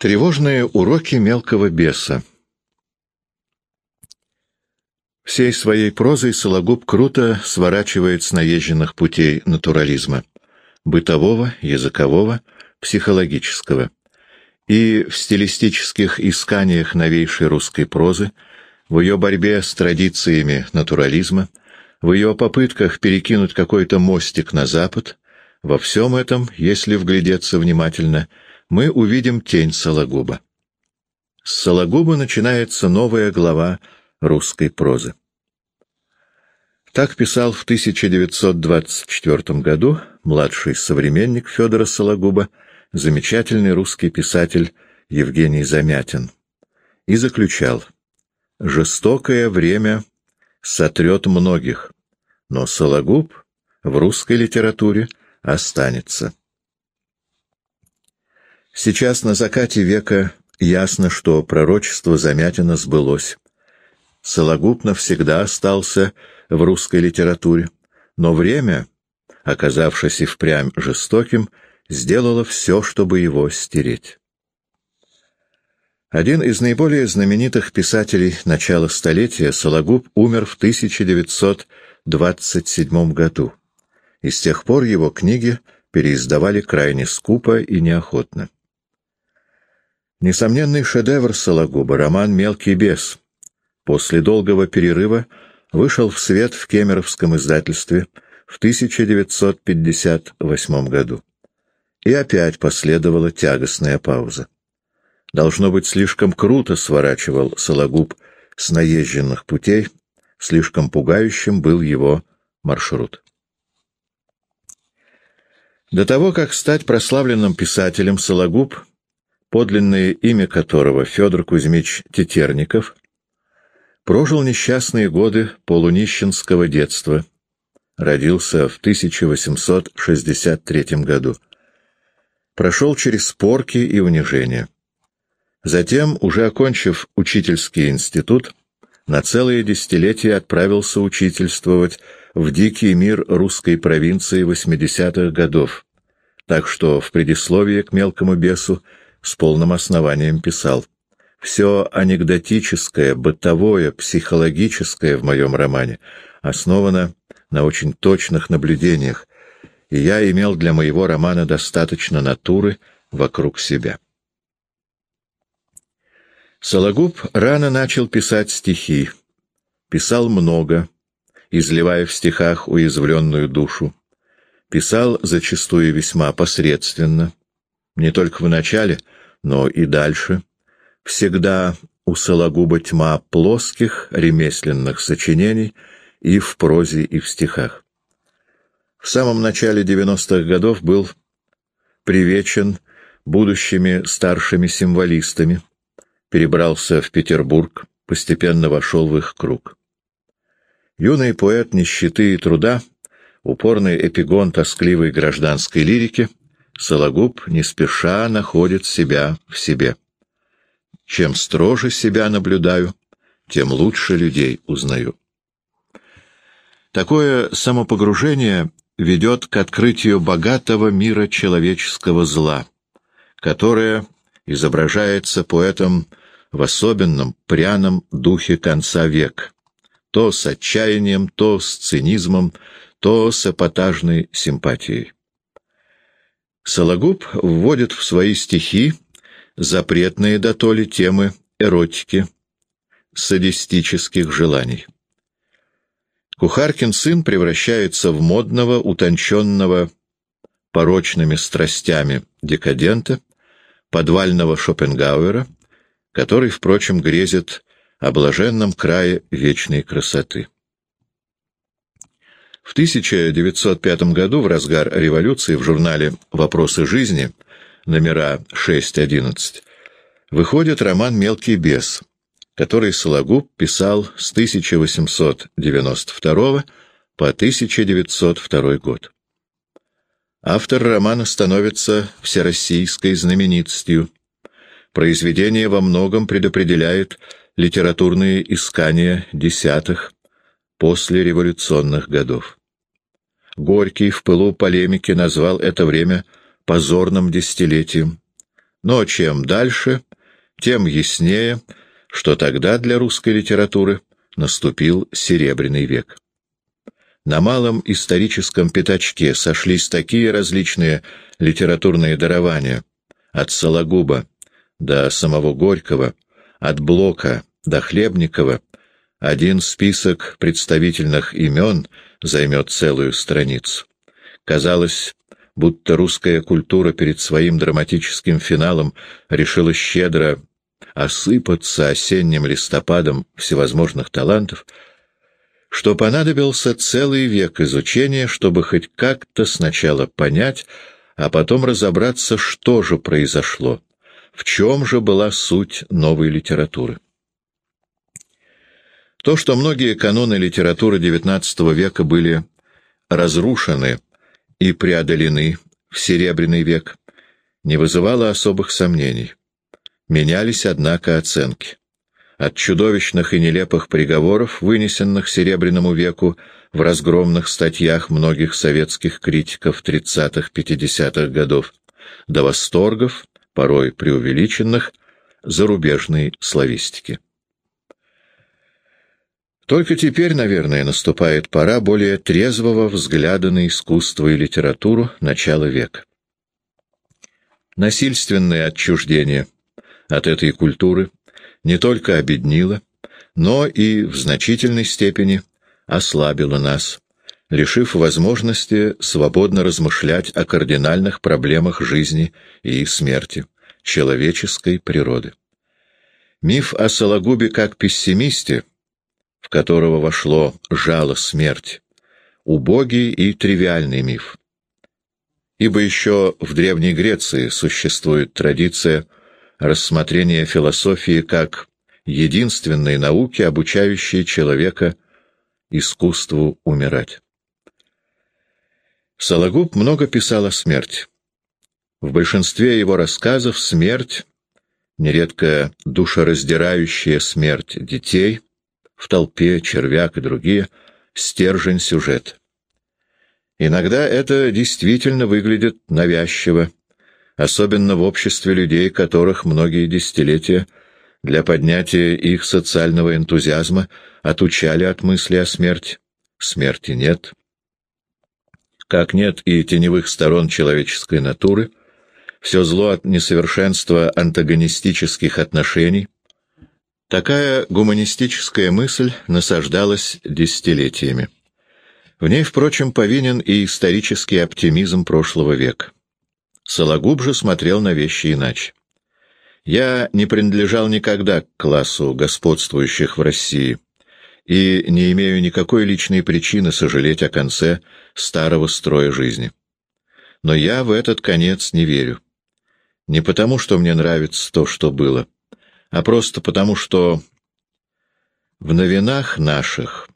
Тревожные уроки мелкого беса Всей своей прозой Сологуб круто сворачивает с наезженных путей натурализма — бытового, языкового, психологического. И в стилистических исканиях новейшей русской прозы, в ее борьбе с традициями натурализма, в ее попытках перекинуть какой-то мостик на Запад, во всем этом, если вглядеться внимательно — мы увидим тень Сологуба. С Сологуба начинается новая глава русской прозы. Так писал в 1924 году младший современник Федора Сологуба, замечательный русский писатель Евгений Замятин, и заключал «Жестокое время сотрет многих, но Сологуб в русской литературе останется». Сейчас на закате века ясно, что пророчество Замятина сбылось. Сологуб навсегда остался в русской литературе, но время, оказавшись и впрямь жестоким, сделало все, чтобы его стереть. Один из наиболее знаменитых писателей начала столетия, Сологуб, умер в 1927 году, и с тех пор его книги переиздавали крайне скупо и неохотно. Несомненный шедевр Сологуба, роман «Мелкий бес», после долгого перерыва вышел в свет в Кемеровском издательстве в 1958 году. И опять последовала тягостная пауза. Должно быть, слишком круто сворачивал Сологуб с наезженных путей, слишком пугающим был его маршрут. До того, как стать прославленным писателем, Сологуб подлинное имя которого Федор Кузьмич Тетерников, прожил несчастные годы полунищенского детства, родился в 1863 году, прошел через порки и унижения. Затем, уже окончив учительский институт, на целые десятилетия отправился учительствовать в дикий мир русской провинции 80-х годов, так что в предисловии к «Мелкому бесу» с полным основанием писал. Все анекдотическое, бытовое, психологическое в моем романе основано на очень точных наблюдениях, и я имел для моего романа достаточно натуры вокруг себя. Сологуб рано начал писать стихи, писал много, изливая в стихах уязвленную душу, писал зачастую весьма посредственно, не только в начале, но и дальше. Всегда у Сологуба тьма плоских ремесленных сочинений и в прозе, и в стихах. В самом начале 90-х годов был привечен будущими старшими символистами, перебрался в Петербург, постепенно вошел в их круг. Юный поэт нищеты и труда, упорный эпигон тоскливой гражданской лирики, Сологуб не спеша находит себя в себе. Чем строже себя наблюдаю, тем лучше людей узнаю. Такое самопогружение ведет к открытию богатого мира человеческого зла, которое изображается поэтом в особенном пряном духе конца века, то с отчаянием, то с цинизмом, то с эпатажной симпатией. Сологуб вводит в свои стихи запретные дотоле темы эротики, садистических желаний. Кухаркин сын превращается в модного, утонченного, порочными страстями декадента, подвального Шопенгауэра, который, впрочем, грезит о блаженном крае вечной красоты. В 1905 году, в разгар революции, в журнале «Вопросы жизни» номера 6-11 выходит роман «Мелкий бес», который Сологуб писал с 1892 по 1902 год. Автор романа становится всероссийской знаменитостью. Произведение во многом предопределяет литературные искания десятых, послереволюционных годов. Горький в пылу полемики назвал это время позорным десятилетием. Но чем дальше, тем яснее, что тогда для русской литературы наступил Серебряный век. На малом историческом пятачке сошлись такие различные литературные дарования, от Сологуба до самого Горького, от Блока до Хлебникова, один список представительных имен займет целую страницу. Казалось, будто русская культура перед своим драматическим финалом решила щедро осыпаться осенним листопадом всевозможных талантов, что понадобился целый век изучения, чтобы хоть как-то сначала понять, а потом разобраться, что же произошло, в чем же была суть новой литературы. То, что многие каноны литературы XIX века были разрушены и преодолены в Серебряный век, не вызывало особых сомнений. Менялись, однако, оценки. От чудовищных и нелепых приговоров, вынесенных Серебряному веку в разгромных статьях многих советских критиков 30-50-х годов, до восторгов, порой преувеличенных, зарубежной славистики. Только теперь, наверное, наступает пора более трезвого взгляда на искусство и литературу начала века. Насильственное отчуждение от этой культуры не только обеднило, но и в значительной степени ослабило нас, лишив возможности свободно размышлять о кардинальных проблемах жизни и смерти, человеческой природы. Миф о Сологубе как пессимисте — в которого вошло жало смерть, убогий и тривиальный миф. Ибо еще в Древней Греции существует традиция рассмотрения философии как единственной науки, обучающей человека искусству умирать. Сологуб много писал о смерти. В большинстве его рассказов смерть, нередко душераздирающая смерть детей, в толпе, червяк и другие, стержень сюжет. Иногда это действительно выглядит навязчиво, особенно в обществе людей, которых многие десятилетия для поднятия их социального энтузиазма отучали от мысли о смерти. Смерти нет. Как нет и теневых сторон человеческой натуры, все зло от несовершенства антагонистических отношений — Такая гуманистическая мысль насаждалась десятилетиями. В ней, впрочем, повинен и исторический оптимизм прошлого века. Сологуб же смотрел на вещи иначе. Я не принадлежал никогда к классу господствующих в России и не имею никакой личной причины сожалеть о конце старого строя жизни. Но я в этот конец не верю. Не потому, что мне нравится то, что было, а просто потому, что в новинах наших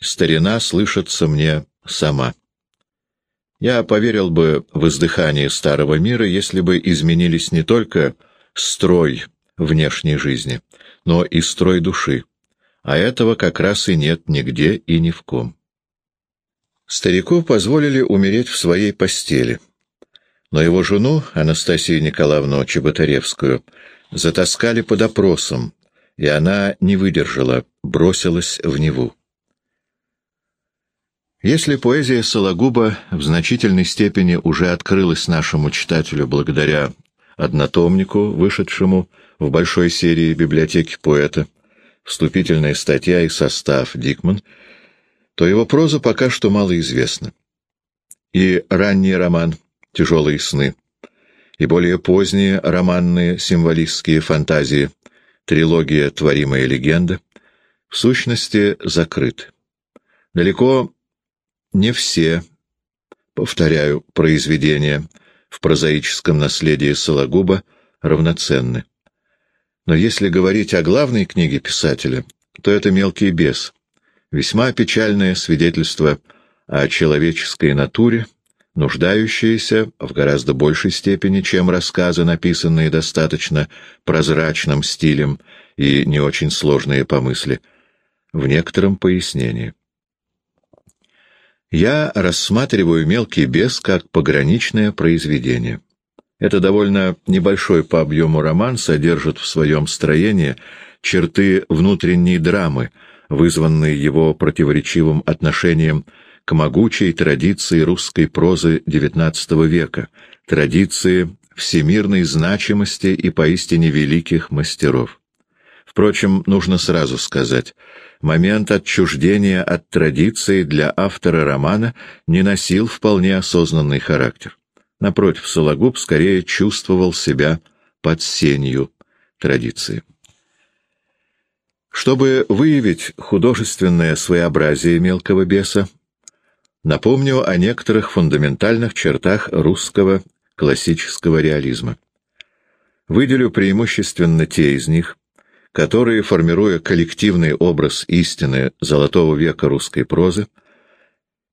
старина слышится мне сама. Я поверил бы в издыхание старого мира, если бы изменились не только строй внешней жизни, но и строй души, а этого как раз и нет нигде и ни в ком. Старику позволили умереть в своей постели, но его жену, Анастасию Николаевну Чеботаревскую, затаскали под опросом, и она не выдержала, бросилась в Неву. Если поэзия Сологуба в значительной степени уже открылась нашему читателю благодаря однотомнику, вышедшему в большой серии библиотеки поэта, вступительная статья и состав Дикман, то его проза пока что мало известна. И ранний роман «Тяжелые сны» и более поздние романные символистские фантазии, трилогия «Творимая легенда», в сущности закрыт. Далеко не все, повторяю, произведения в прозаическом наследии Сологуба равноценны. Но если говорить о главной книге писателя, то это «Мелкий бес», весьма печальное свидетельство о человеческой натуре, нуждающиеся в гораздо большей степени, чем рассказы, написанные достаточно прозрачным стилем и не очень сложные по мысли, в некотором пояснении. Я рассматриваю «Мелкий бес» как пограничное произведение. Это довольно небольшой по объему роман содержит в своем строении черты внутренней драмы, вызванные его противоречивым отношением к могучей традиции русской прозы XIX века, традиции всемирной значимости и поистине великих мастеров. Впрочем, нужно сразу сказать, момент отчуждения от традиции для автора романа не носил вполне осознанный характер. Напротив, Сологуб скорее чувствовал себя под сенью традиции. Чтобы выявить художественное своеобразие мелкого беса, напомню о некоторых фундаментальных чертах русского классического реализма. Выделю преимущественно те из них, которые, формируя коллективный образ истины золотого века русской прозы,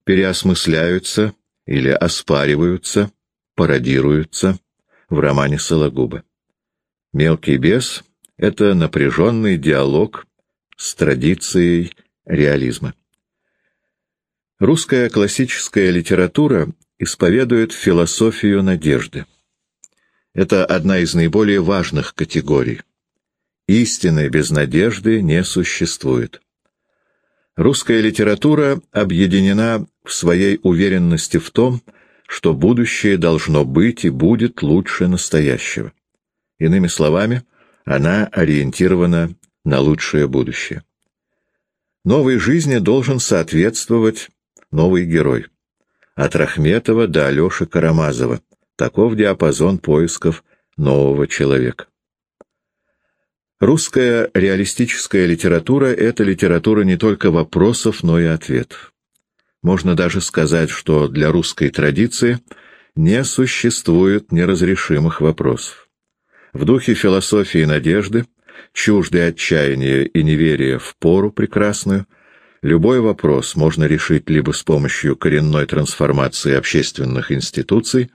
переосмысляются или оспариваются, пародируются в романе Сологуба. «Мелкий бес» — это напряженный диалог с традицией реализма. Русская классическая литература исповедует философию надежды. Это одна из наиболее важных категорий. Истины без надежды не существует. Русская литература объединена в своей уверенности в том, что будущее должно быть и будет лучше настоящего. Иными словами, она ориентирована на лучшее будущее. Новой жизни должен соответствовать новый герой. От Рахметова до Алеши Карамазова. Таков диапазон поисков нового человека. Русская реалистическая литература — это литература не только вопросов, но и ответов. Можно даже сказать, что для русской традиции не существует неразрешимых вопросов. В духе философии надежды чуждой отчаяния и неверия в пору прекрасную, любой вопрос можно решить либо с помощью коренной трансформации общественных институций,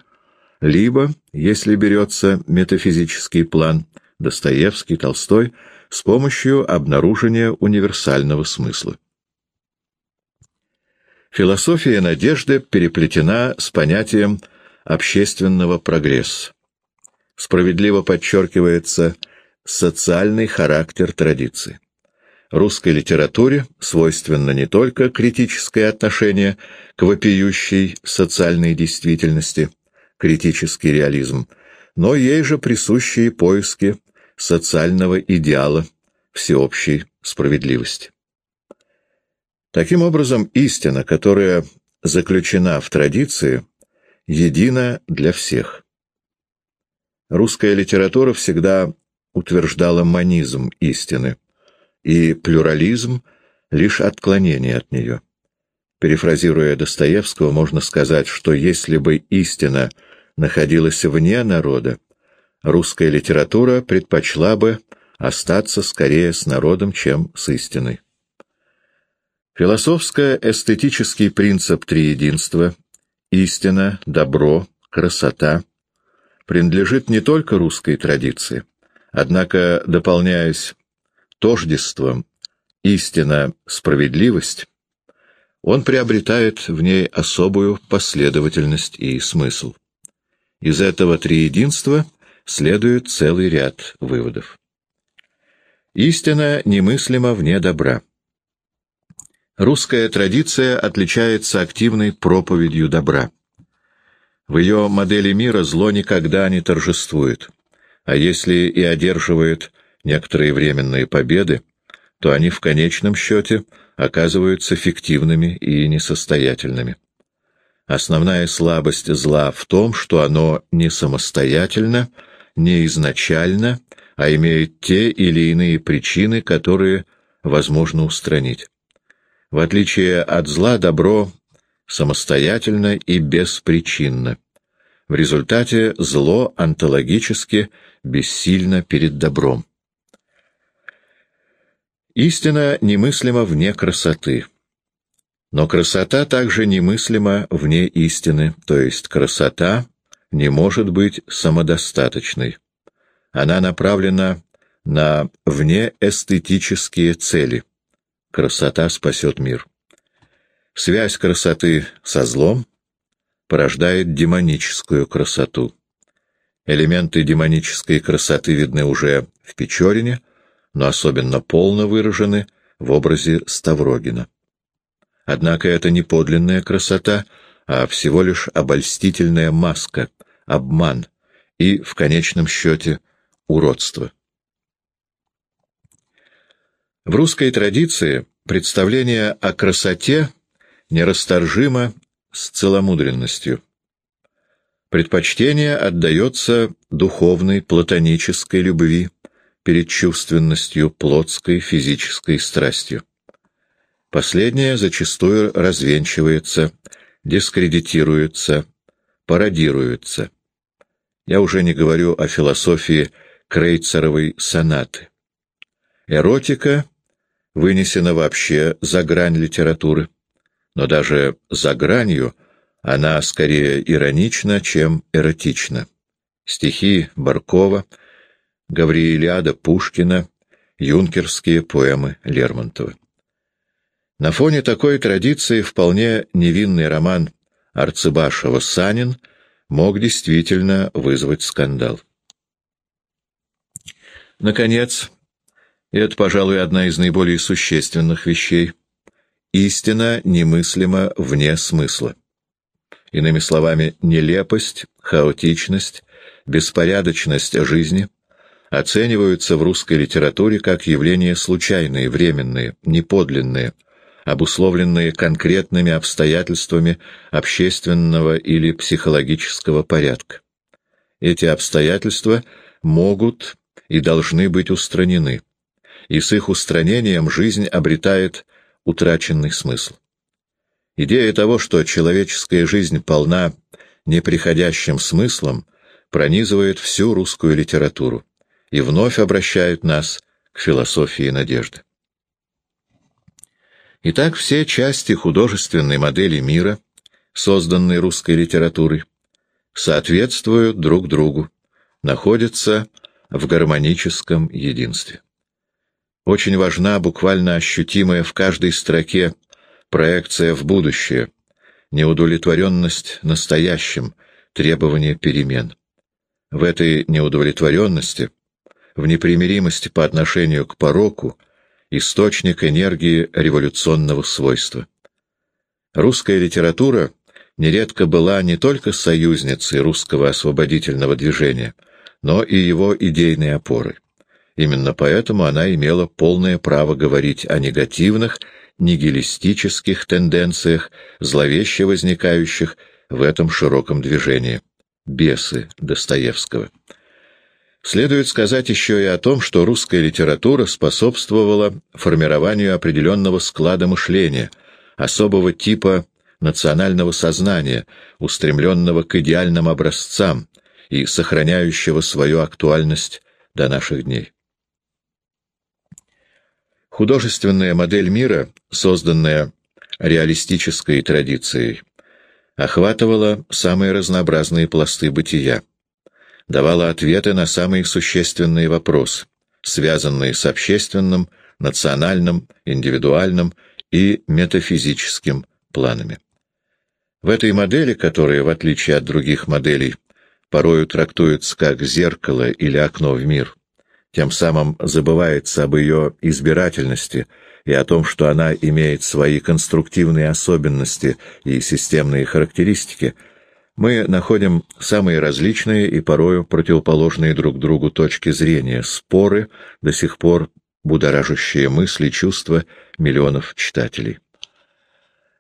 либо, если берется метафизический план, Достоевский, Толстой, с помощью обнаружения универсального смысла. Философия надежды переплетена с понятием общественного прогресса. Справедливо подчеркивается социальный характер традиции. Русской литературе свойственно не только критическое отношение к вопиющей социальной действительности, критический реализм, но ей же присущие поиски социального идеала всеобщей справедливости. Таким образом, истина, которая заключена в традиции, едина для всех. Русская литература всегда утверждала манизм истины, и плюрализм — лишь отклонение от нее. Перефразируя Достоевского, можно сказать, что если бы истина находилась вне народа, русская литература предпочла бы остаться скорее с народом, чем с истиной. Философско-эстетический принцип триединства — истина, добро, красота — принадлежит не только русской традиции, Однако, дополняясь тождеством истина справедливость, он приобретает в ней особую последовательность и смысл. Из этого триединства следует целый ряд выводов. Истина немыслима вне добра. Русская традиция отличается активной проповедью добра. В ее модели мира зло никогда не торжествует а если и одерживает некоторые временные победы, то они в конечном счете оказываются фиктивными и несостоятельными. Основная слабость зла в том, что оно не самостоятельно, не изначально, а имеет те или иные причины, которые возможно устранить. В отличие от зла, добро самостоятельно и беспричинно. В результате зло онтологически бессильно перед добром. Истина немыслима вне красоты. Но красота также немыслима вне истины, то есть красота не может быть самодостаточной. Она направлена на внеэстетические цели. Красота спасет мир. Связь красоты со злом порождает демоническую красоту. Элементы демонической красоты видны уже в Печорине, но особенно полно выражены в образе Ставрогина. Однако это не подлинная красота, а всего лишь обольстительная маска, обман и, в конечном счете, уродство. В русской традиции представление о красоте нерасторжимо с целомудренностью. Предпочтение отдается духовной, платонической любви перед чувственностью, плотской, физической страстью. Последняя зачастую развенчивается, дискредитируется, пародируется. Я уже не говорю о философии Крейцеровой сонаты. Эротика вынесена вообще за грань литературы, но даже за гранью она скорее иронична, чем эротична. Стихи Баркова, Гавриилиада Пушкина, юнкерские поэмы Лермонтова. На фоне такой традиции вполне невинный роман Арцебашева «Санин» мог действительно вызвать скандал. Наконец, и это, пожалуй, одна из наиболее существенных вещей, истина немыслима вне смысла. Иными словами, нелепость, хаотичность, беспорядочность жизни оцениваются в русской литературе как явления случайные, временные, неподлинные – обусловленные конкретными обстоятельствами общественного или психологического порядка. Эти обстоятельства могут и должны быть устранены, и с их устранением жизнь обретает утраченный смысл. Идея того, что человеческая жизнь полна неприходящим смыслом, пронизывает всю русскую литературу и вновь обращает нас к философии надежды. Итак, все части художественной модели мира, созданной русской литературой, соответствуют друг другу, находятся в гармоническом единстве. Очень важна буквально ощутимая в каждой строке проекция в будущее, неудовлетворенность настоящим, требование перемен. В этой неудовлетворенности, в непримиримости по отношению к пороку, источник энергии революционного свойства. Русская литература нередко была не только союзницей русского освободительного движения, но и его идейной опорой. Именно поэтому она имела полное право говорить о негативных, нигилистических тенденциях, зловеще возникающих в этом широком движении. Бесы Достоевского. Следует сказать еще и о том, что русская литература способствовала формированию определенного склада мышления, особого типа национального сознания, устремленного к идеальным образцам и сохраняющего свою актуальность до наших дней. Художественная модель мира, созданная реалистической традицией, охватывала самые разнообразные пласты бытия давала ответы на самые существенные вопросы, связанные с общественным, национальным, индивидуальным и метафизическим планами. В этой модели, которая, в отличие от других моделей, порою трактуется как зеркало или окно в мир, тем самым забывается об ее избирательности и о том, что она имеет свои конструктивные особенности и системные характеристики – мы находим самые различные и порою противоположные друг другу точки зрения, споры, до сих пор будоражащие мысли, чувства миллионов читателей.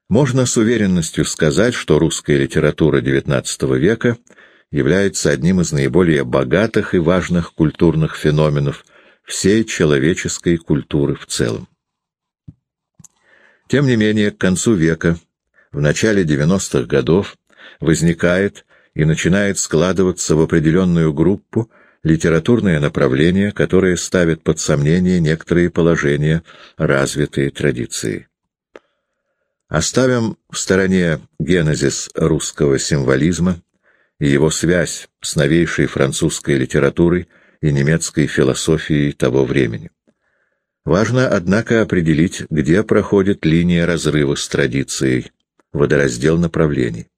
Можно с уверенностью сказать, что русская литература XIX века является одним из наиболее богатых и важных культурных феноменов всей человеческой культуры в целом. Тем не менее, к концу века, в начале 90-х годов, возникает и начинает складываться в определенную группу литературное направление, которое ставит под сомнение некоторые положения развитой традиции. Оставим в стороне генезис русского символизма и его связь с новейшей французской литературой и немецкой философией того времени. Важно, однако, определить, где проходит линия разрыва с традицией, водораздел направлений.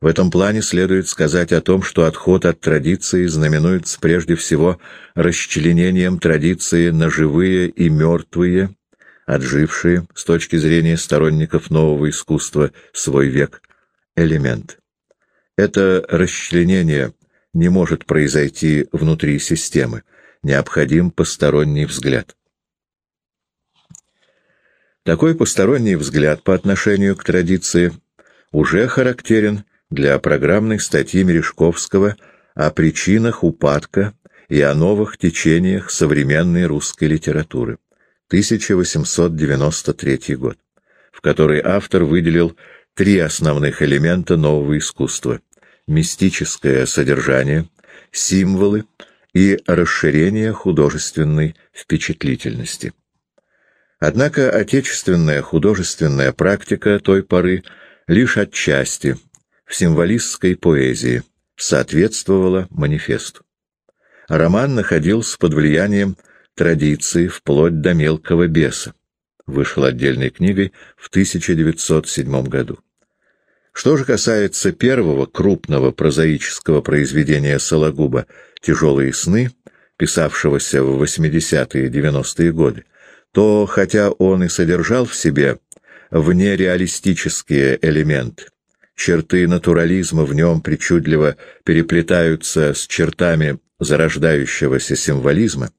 В этом плане следует сказать о том, что отход от традиции знаменуется прежде всего расчленением традиции на живые и мертвые, отжившие, с точки зрения сторонников нового искусства, свой век, элемент. Это расчленение не может произойти внутри системы, необходим посторонний взгляд. Такой посторонний взгляд по отношению к традиции уже характерен для программной статьи Мережковского о причинах упадка и о новых течениях современной русской литературы, 1893 год, в которой автор выделил три основных элемента нового искусства – мистическое содержание, символы и расширение художественной впечатлительности. Однако отечественная художественная практика той поры лишь отчасти в символистской поэзии соответствовала манифесту. Роман находился под влиянием традиции вплоть до мелкого беса. Вышел отдельной книгой в 1907 году. Что же касается первого крупного прозаического произведения Сологуба «Тяжелые сны», писавшегося в 80-е и 90-е годы, то, хотя он и содержал в себе внереалистические элементы, черты натурализма в нем причудливо переплетаются с чертами зарождающегося символизма,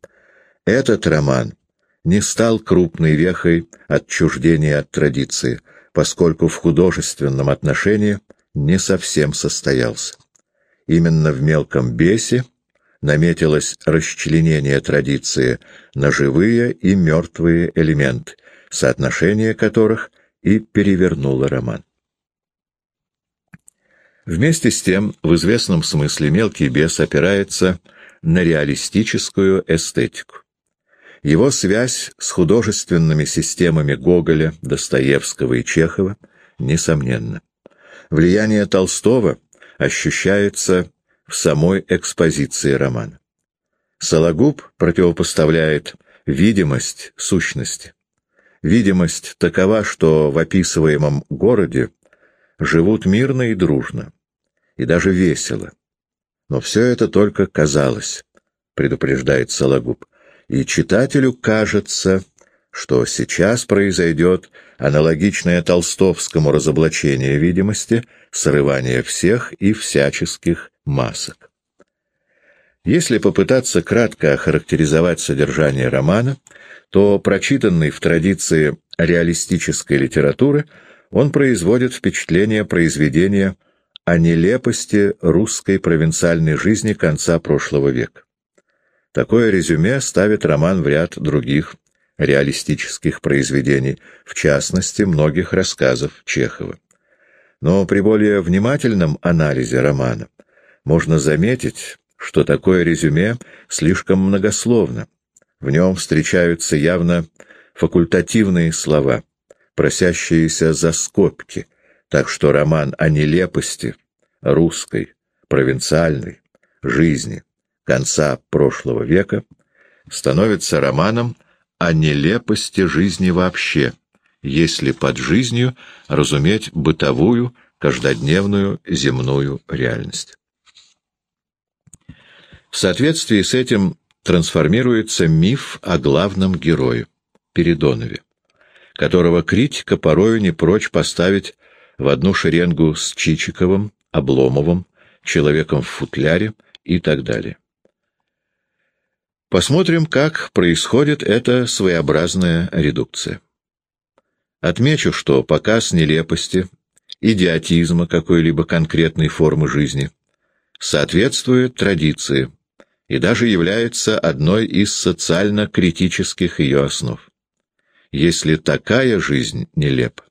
этот роман не стал крупной вехой отчуждения от традиции, поскольку в художественном отношении не совсем состоялся. Именно в «Мелком бесе» наметилось расчленение традиции на живые и мертвые элементы, соотношение которых и перевернуло роман. Вместе с тем, в известном смысле мелкий бес опирается на реалистическую эстетику. Его связь с художественными системами Гоголя, Достоевского и Чехова несомненна. Влияние Толстого ощущается в самой экспозиции романа. Сологуб противопоставляет видимость сущности. Видимость такова, что в описываемом городе живут мирно и дружно, и даже весело. Но все это только казалось, предупреждает Сологуб, и читателю кажется, что сейчас произойдет аналогичное толстовскому разоблачение видимости, срывание всех и всяческих масок. Если попытаться кратко охарактеризовать содержание романа, то, прочитанный в традиции реалистической литературы, он производит впечатление произведения о нелепости русской провинциальной жизни конца прошлого века. Такое резюме ставит роман в ряд других реалистических произведений, в частности, многих рассказов Чехова. Но при более внимательном анализе романа можно заметить, что такое резюме слишком многословно. В нем встречаются явно факультативные слова, просящиеся за скобки, так что роман о нелепости русской, провинциальной жизни конца прошлого века становится романом о нелепости жизни вообще, если под жизнью разуметь бытовую, каждодневную земную реальность. В соответствии с этим трансформируется миф о главном герое, Передонове, которого критика порою не прочь поставить в одну шеренгу с Чичиковым, Обломовым, Человеком в футляре и так далее. Посмотрим, как происходит эта своеобразная редукция. Отмечу, что показ нелепости, идиотизма какой-либо конкретной формы жизни соответствует традиции, и даже является одной из социально-критических ее основ. Если такая жизнь нелепа,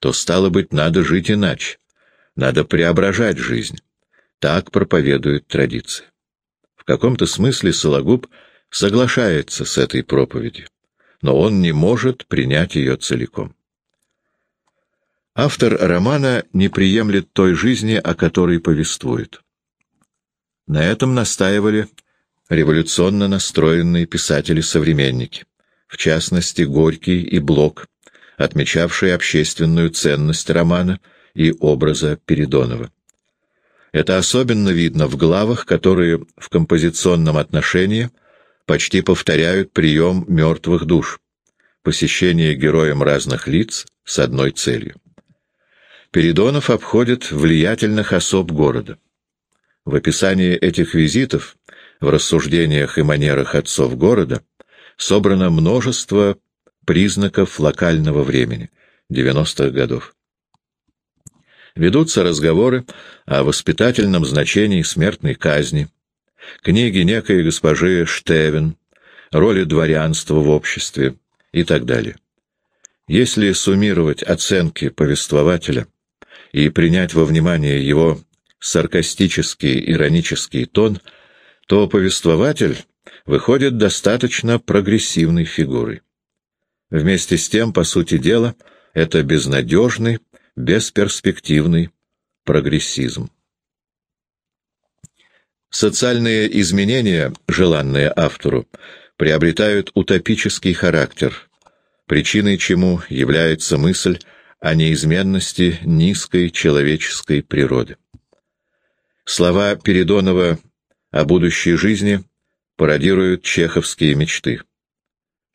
то, стало быть, надо жить иначе, надо преображать жизнь. Так проповедует традиция. В каком-то смысле Сологуб соглашается с этой проповедью, но он не может принять ее целиком. Автор романа не приемлет той жизни, о которой повествует. На этом настаивали революционно настроенные писатели-современники, в частности Горький и Блок, отмечавшие общественную ценность романа и образа Передонова. Это особенно видно в главах, которые в композиционном отношении почти повторяют прием мертвых душ — посещение героем разных лиц с одной целью. Передонов обходит влиятельных особ города. В описании этих визитов, в рассуждениях и манерах отцов города, собрано множество признаков локального времени, 90-х годов. Ведутся разговоры о воспитательном значении смертной казни, книги некой госпожи Штевен, роли дворянства в обществе и так далее. Если суммировать оценки повествователя и принять во внимание его саркастический иронический тон, то повествователь выходит достаточно прогрессивной фигурой. Вместе с тем, по сути дела, это безнадежный, бесперспективный прогрессизм. Социальные изменения, желанные автору, приобретают утопический характер, причиной чему является мысль о неизменности низкой человеческой природы. Слова Передонова о будущей жизни пародируют чеховские мечты.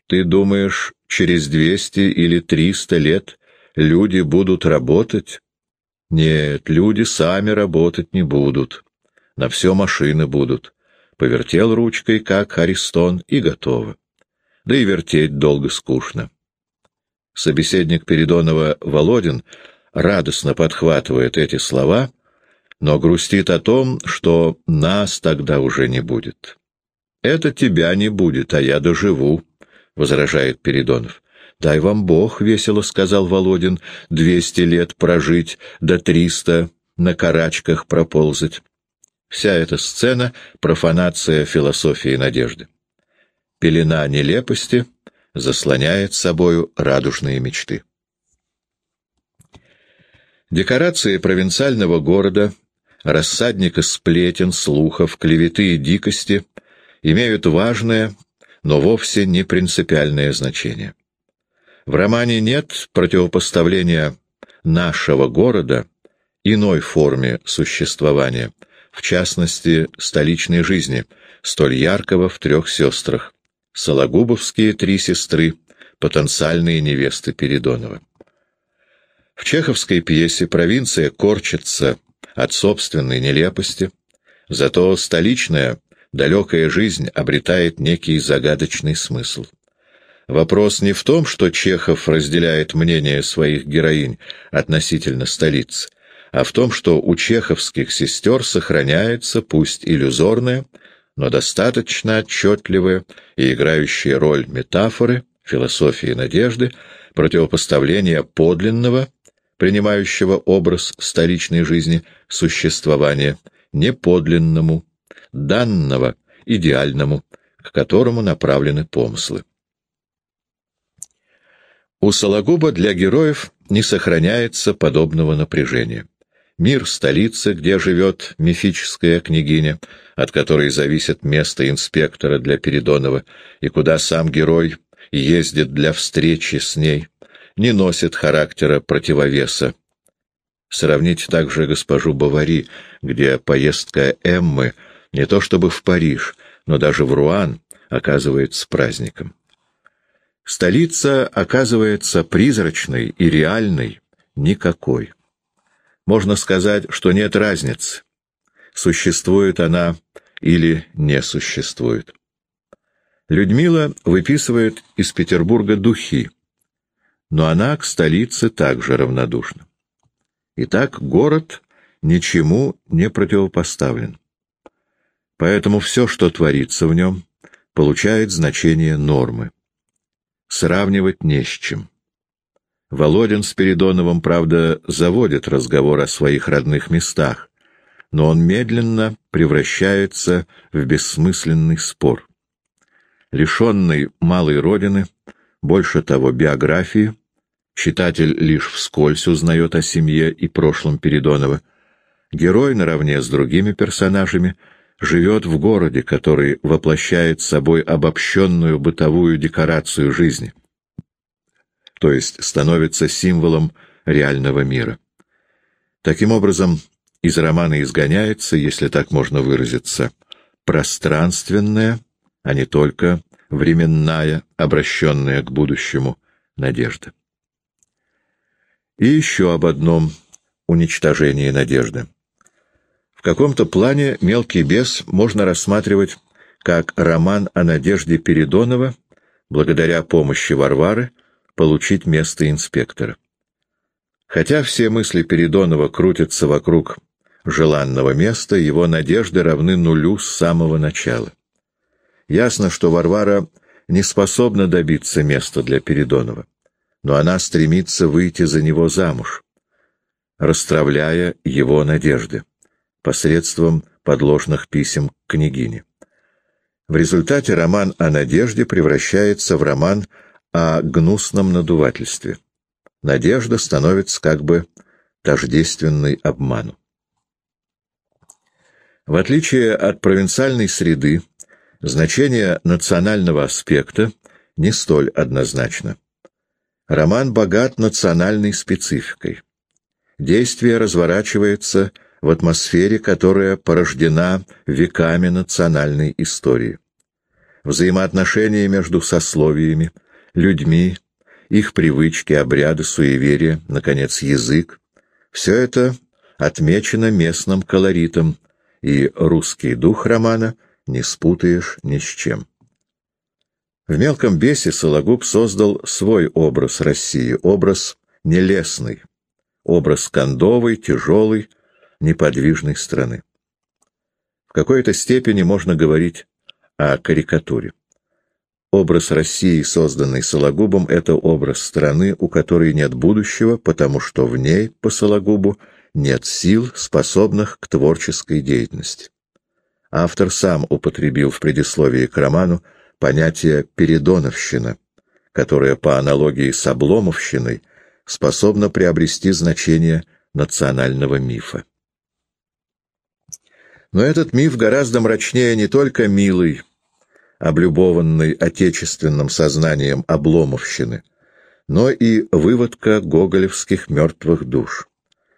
«Ты думаешь, через двести или триста лет люди будут работать? Нет, люди сами работать не будут. На все машины будут. Повертел ручкой, как Аристон, и готово. Да и вертеть долго скучно. Собеседник Передонова Володин радостно подхватывает эти слова, но грустит о том, что нас тогда уже не будет. «Это тебя не будет, а я доживу», — возражает Передонов. «Дай вам Бог», — весело сказал Володин, — «двести лет прожить, до триста на карачках проползать». Вся эта сцена — профанация философии надежды. Пелена нелепости заслоняет собою радужные мечты. Декорации провинциального города, рассадника сплетен, слухов, клеветы и дикости имеют важное, но вовсе не принципиальное значение. В романе нет противопоставления нашего города иной форме существования, в частности, столичной жизни, столь яркого в трех сестрах, Сологубовские три сестры, потенциальные невесты Передонова. В чеховской пьесе провинция корчится от собственной нелепости, зато столичная, далекая жизнь обретает некий загадочный смысл. Вопрос не в том, что Чехов разделяет мнение своих героинь относительно столицы, а в том, что у чеховских сестер сохраняется, пусть иллюзорная, но достаточно отчетливая и играющая роль метафоры, философии надежды, противопоставления подлинного, принимающего образ столичной жизни, существования, неподлинному, данного, идеальному, к которому направлены помыслы. У Сологуба для героев не сохраняется подобного напряжения. Мир столицы, где живет мифическая княгиня, от которой зависит место инспектора для Передонова, и куда сам герой ездит для встречи с ней, не носит характера противовеса. Сравните также госпожу Бавари, где поездка Эммы не то чтобы в Париж, но даже в Руан оказывается праздником. Столица оказывается призрачной и реальной никакой. Можно сказать, что нет разницы, существует она или не существует. Людмила выписывает из Петербурга духи, но она к столице также равнодушна. Итак, город ничему не противопоставлен. Поэтому все, что творится в нем, получает значение нормы сравнивать не с чем. Володин с Передоновым, правда, заводит разговор о своих родных местах, но он медленно превращается в бессмысленный спор. Лишенный малой родины, больше того, биографии, читатель лишь вскользь узнает о семье и прошлом Передонова, герой наравне с другими персонажами — живет в городе, который воплощает собой обобщенную бытовую декорацию жизни, то есть становится символом реального мира. Таким образом, Из романа изгоняется, если так можно выразиться, пространственная, а не только временная, обращенная к будущему, надежда. И еще об одном уничтожении надежды. Каком-то плане «Мелкий бес» можно рассматривать как роман о надежде Передонова, благодаря помощи Варвары, получить место инспектора. Хотя все мысли Передонова крутятся вокруг желанного места, его надежды равны нулю с самого начала. Ясно, что Варвара не способна добиться места для Передонова, но она стремится выйти за него замуж, расстравляя его надежды посредством подложных писем к княгине. В результате роман о надежде превращается в роман о гнусном надувательстве. Надежда становится как бы тождественной обману. В отличие от провинциальной среды, значение национального аспекта не столь однозначно. Роман богат национальной спецификой. Действие разворачивается в атмосфере, которая порождена веками национальной истории. Взаимоотношения между сословиями, людьми, их привычки, обряды, суеверия, наконец, язык — все это отмечено местным колоритом, и русский дух романа не спутаешь ни с чем. В «Мелком бесе» Сологуб создал свой образ России, образ нелестный, образ кондовой, тяжелой, неподвижной страны. В какой-то степени можно говорить о карикатуре. Образ России, созданный Сологубом, — это образ страны, у которой нет будущего, потому что в ней, по Сологубу, нет сил, способных к творческой деятельности. Автор сам употребил в предисловии к роману понятие «передоновщина», которое по аналогии с обломовщиной способно приобрести значение национального мифа. Но этот миф гораздо мрачнее не только милый, облюбованный отечественным сознанием обломовщины, но и выводка гоголевских мертвых душ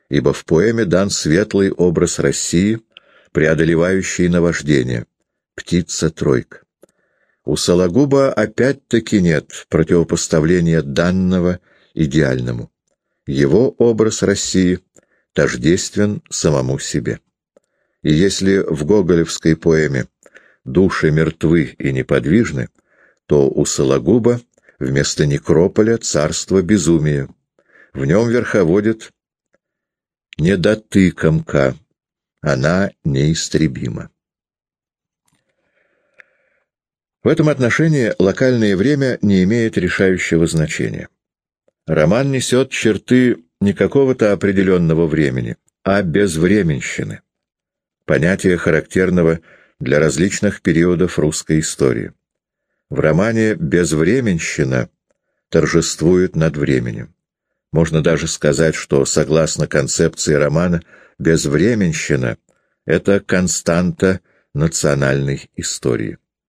ибо в поэме дан светлый образ России, преодолевающий наваждение, птица-тройка. У Сологуба опять-таки нет противопоставления данного идеальному. Его образ России тождествен самому себе. И если в гоголевской поэме души мертвы и неподвижны, то у Сологуба вместо некрополя царство безумия. В нем верховодит недотыкомка. Она неистребима. В этом отношении локальное время не имеет решающего значения. Роман несет черты не какого-то определенного времени, а безвременщины, понятие характерного для различных периодов русской истории. В романе «Безвременщина» торжествует над временем. Можно даже сказать, что, согласно концепции романа, безвременщина — это константа национальной истории.